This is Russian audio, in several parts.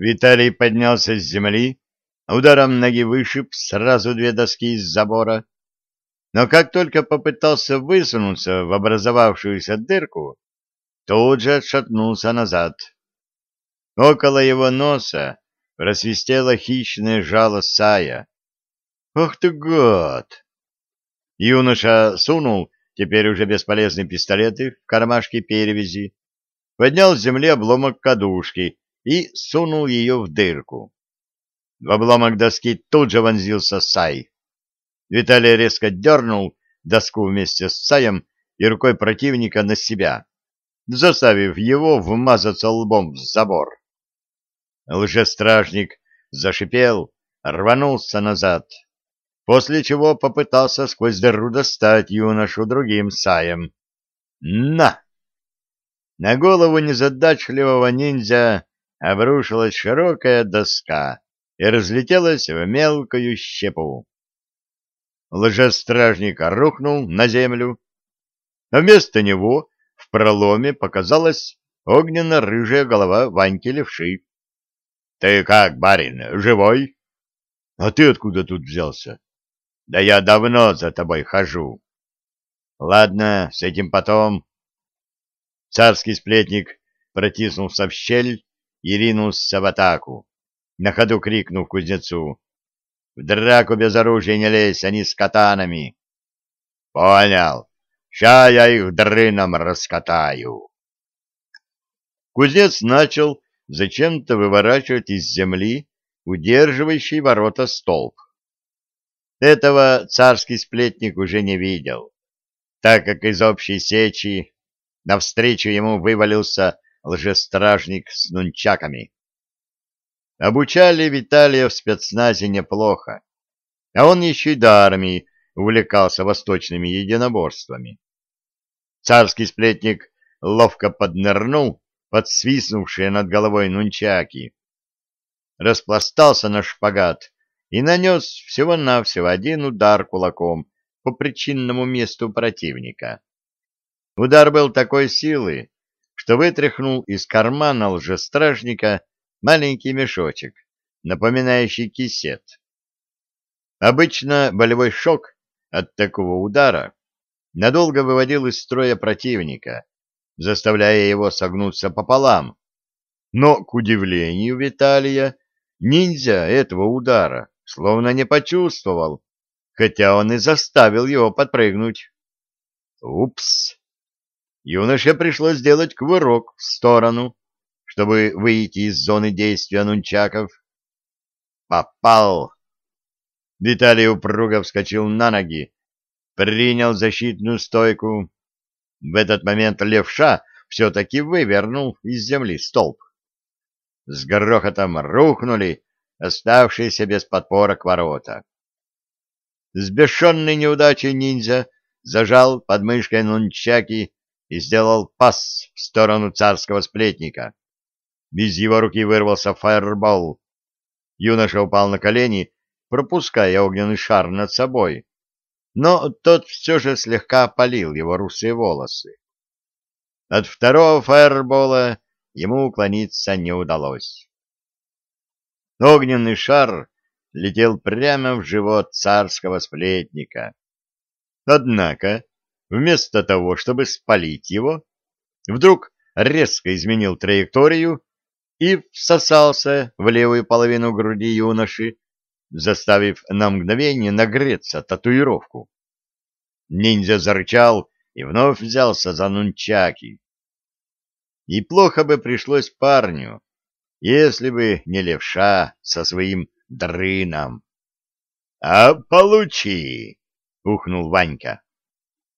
Виталий поднялся с земли, ударом ноги вышиб сразу две доски из забора, но как только попытался высунуться в образовавшуюся дырку, тут же отшатнулся назад. Около его носа просвистело хищное жало сая. «Ах ты гад!» Юноша сунул теперь уже бесполезные пистолеты в кармашке перевязи, поднял с земли обломок кадушки и сунул ее в дырку. В обломок доски тут же вонзился сай. Виталий резко дернул доску вместе с саем и рукой противника на себя, заставив его вмазаться лбом в забор. Лжестражник зашипел, рванулся назад, после чего попытался сквозь дыру достать юношу другим саем. «На!» На голову незадачливого ниндзя обрушилась широкая доска и разлетелась в мелкую щепу. Лжестражник рухнул на землю, а вместо него в проломе показалась огненно-рыжая голова Ваньки Левши. — Ты как, барин, живой? — А ты откуда тут взялся? — Да я давно за тобой хожу. — Ладно, с этим потом. Царский сплетник протиснулся в щель и ринулся в атаку, на ходу крикнув кузнецу. «В драку без оружия не лезь, они с катанами!» «Понял. Ща я их дрыном раскатаю!» Кузнец начал зачем-то выворачивать из земли удерживающий ворота столб. Этого царский сплетник уже не видел, так как из общей сечи Навстречу ему вывалился лжестражник с нунчаками. Обучали Виталия в спецназе неплохо, а он еще и до армии увлекался восточными единоборствами. Царский сплетник ловко поднырнул под свистнувшие над головой нунчаки, распластался на шпагат и нанес всего-навсего один удар кулаком по причинному месту противника. Удар был такой силы, что вытряхнул из кармана лжестражника маленький мешочек, напоминающий кисет. Обычно болевой шок от такого удара надолго выводил из строя противника, заставляя его согнуться пополам. Но, к удивлению Виталия, ниндзя этого удара словно не почувствовал, хотя он и заставил его подпрыгнуть. Упс! Юноше пришлось сделать кувырок в сторону, чтобы выйти из зоны действия нунчаков. «Попал!» Виталий упруго вскочил на ноги, принял защитную стойку. В этот момент левша все-таки вывернул из земли столб. С грохотом рухнули оставшиеся без подпорок ворота. Сбешенный неудачей ниндзя зажал под мышкой нунчаки и сделал пас в сторону царского сплетника. Из его руки вырвался фаербол. Юноша упал на колени, пропуская огненный шар над собой, но тот все же слегка опалил его русые волосы. От второго фаербола ему уклониться не удалось. Огненный шар летел прямо в живот царского сплетника. Однако вместо того, чтобы спалить его, вдруг резко изменил траекторию и всосался в левую половину груди юноши, заставив на мгновение нагреться татуировку. Ниндзя зарычал и вновь взялся за нунчаки. И плохо бы пришлось парню, если бы не левша со своим дрыном. — А получи! — ухнул Ванька.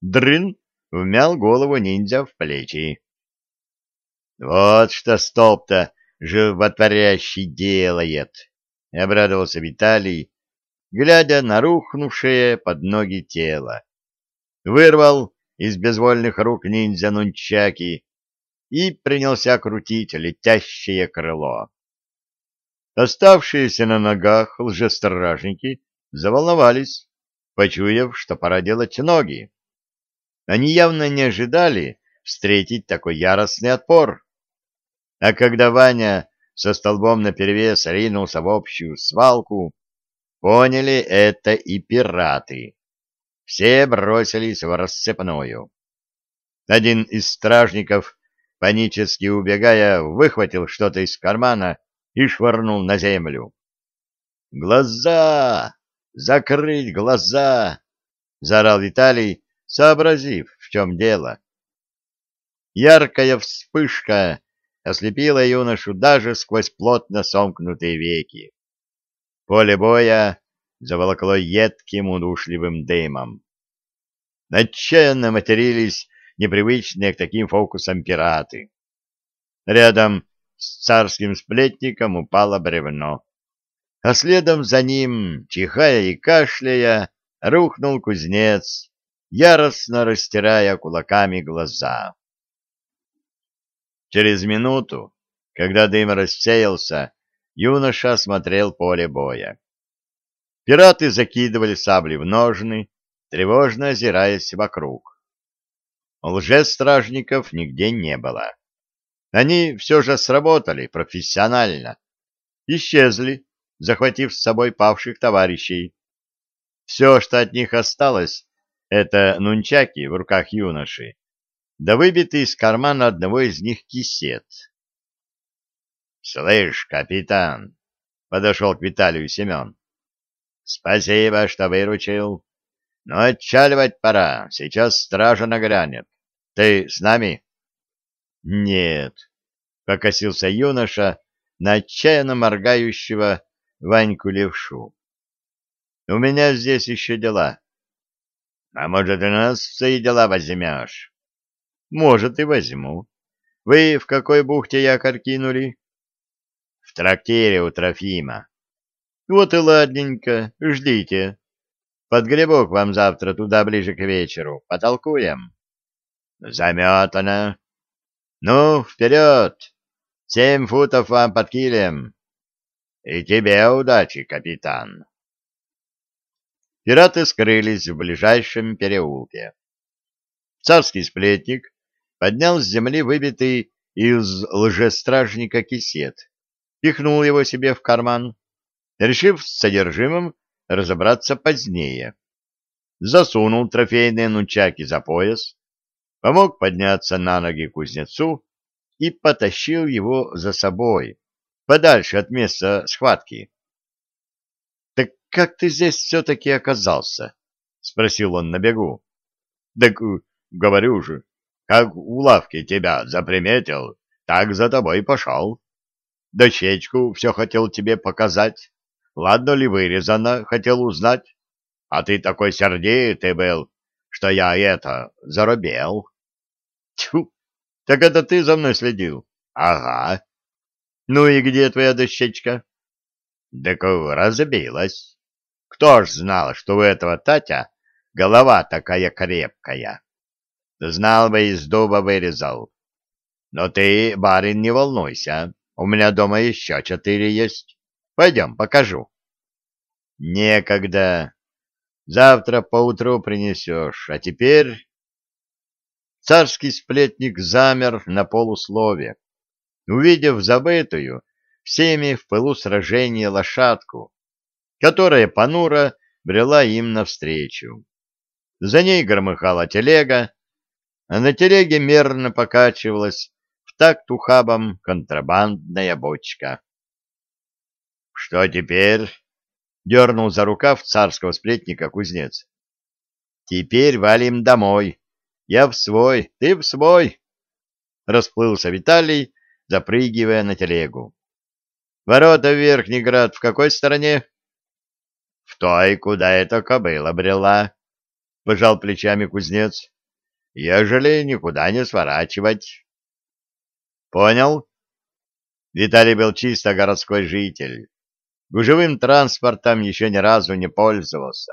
Дрын вмял голову ниндзя в плечи. «Вот что столб-то животворящий делает!» — обрадовался Виталий, глядя на рухнувшее под ноги тело. Вырвал из безвольных рук ниндзя нунчаки и принялся крутить летящее крыло. Оставшиеся на ногах лжестражники заволновались, почуяв, что пора делать ноги. Они явно не ожидали встретить такой яростный отпор. А когда Ваня со столбом наперевес ринулся в общую свалку, поняли это и пираты. Все бросились в рассыпную. Один из стражников, панически убегая, выхватил что-то из кармана и швырнул на землю. «Глаза! Закрыть глаза!» — заорал Виталий, сообразив, в чем дело. Яркая вспышка ослепила юношу даже сквозь плотно сомкнутые веки. Поле боя заволокло едким удушливым дымом. Отчаянно матерились непривычные к таким фокусам пираты. Рядом с царским сплетником упало бревно, а следом за ним, чихая и кашляя, рухнул кузнец, яростно растирая кулаками глаза. Через минуту, когда дым рассеялся, юноша осмотрел поле боя. Пираты закидывали сабли в ножны, тревожно озираясь вокруг. Лжестражников нигде не было. Они все же сработали профессионально. Исчезли, захватив с собой павших товарищей. Все, что от них осталось, это нунчаки в руках юноши, да выбитый из кармана одного из них кисет. — Слышь, капитан, — подошел к Виталию Семен, — спасибо, что выручил. Но отчаливать пора, сейчас стража нагрянет. Ты с нами? — Нет, — покосился юноша на отчаянно моргающего Ваньку Левшу. У меня здесь еще дела. А может, и нас в свои дела возьмешь? Может, и возьму. Вы в какой бухте якорь кинули? В трактире у Трофима. Вот и ладненько, ждите. Под грибок вам завтра туда ближе к вечеру. Потолкуем. Заметано. Ну, вперед! Семь футов вам под килем. И тебе удачи, капитан. Пираты скрылись в ближайшем переулке. Царский сплетник поднял с земли выбитый из лжестражника кисет, пихнул его себе в карман, решив с содержимым разобраться позднее. Засунул трофейные нунчаки за пояс, помог подняться на ноги кузнецу и потащил его за собой, подальше от места схватки как ты здесь все-таки оказался? — спросил он на бегу. — Так, говорю же, как у лавки тебя заприметил, так за тобой пошел. Дощечку все хотел тебе показать. Ладно ли вырезано, хотел узнать. А ты такой сердитый был, что я это заробел. Тьфу, так это ты за мной следил? Ага. Ну и где твоя дощечка? Так разбилась. Кто ж знал, что у этого Татя голова такая крепкая? Знал бы, из дуба вырезал. Но ты, барин, не волнуйся. У меня дома еще четыре есть. Пойдем, покажу. Некогда. Завтра поутру принесешь. А теперь... Царский сплетник замер на полуслове, увидев забытую всеми в пылу сражения лошадку, которая понуро брела им навстречу. За ней громыхала телега, а на телеге мерно покачивалась в такт ухабом контрабандная бочка. — Что теперь? — дернул за рукав царского сплетника кузнец. — Теперь валим домой. Я в свой, ты в свой. Расплылся Виталий, запрыгивая на телегу. — Ворота в Верхний Град в какой стороне? — в той, куда эта кобыла брела, — пожал плечами кузнец, — ежели никуда не сворачивать. — Понял. Виталий был чисто городской житель. Гужевым транспортом еще ни разу не пользовался.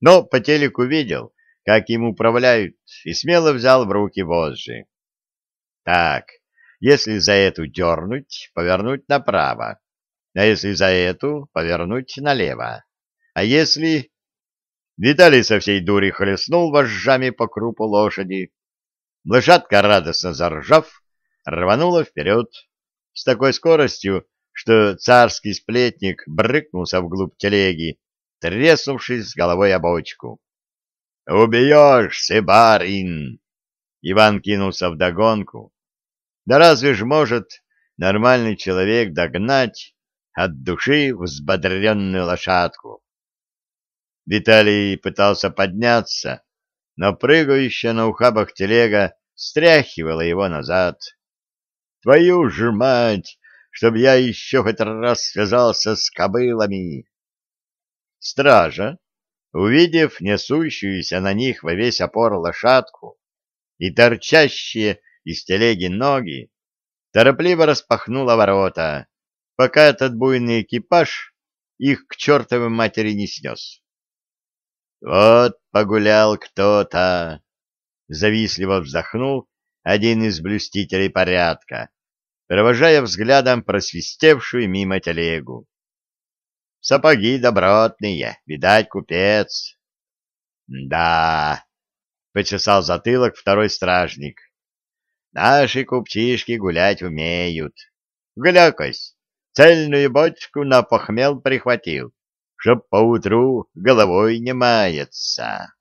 Но по телеку видел, как им управляют, и смело взял в руки вожжи. Так, если за эту дернуть, повернуть направо, а если за эту, повернуть налево. А если... Виталий со всей дури хлестнул вожжами по крупу лошади. Лошадка, радостно заржав, рванула вперед. с такой скоростью, что царский сплетник брыкнулся вглубь телеги, треснувшись головой об бочку. «Убьешься, барин!» Иван кинулся вдогонку. Да разве ж может нормальный человек догнать от души взбодренную лошадку? Виталий пытался подняться, но прыгающая на ухабах телега стряхивала его назад. «Твою ж мать! Чтоб я еще хоть раз связался с кобылами!» Стража, увидев несущуюся на них во весь опор лошадку и торчащие из телеги ноги, торопливо распахнула ворота, пока этот буйный экипаж их к чертовой матери не снес. «Вот погулял кто-то!» — завистливо вздохнул один из блюстителей порядка, провожая взглядом просвистевшую мимо телегу. Сапоги добротные, видать, купец. Да, почесал затылок второй стражник. Наши купчишки гулять умеют. Глякось, цельную бочку на похмел прихватил, чтоб поутру головой не маяться.